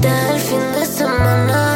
Del fin de semana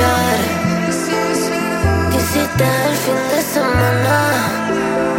llorar. Quisiste el fin de semana.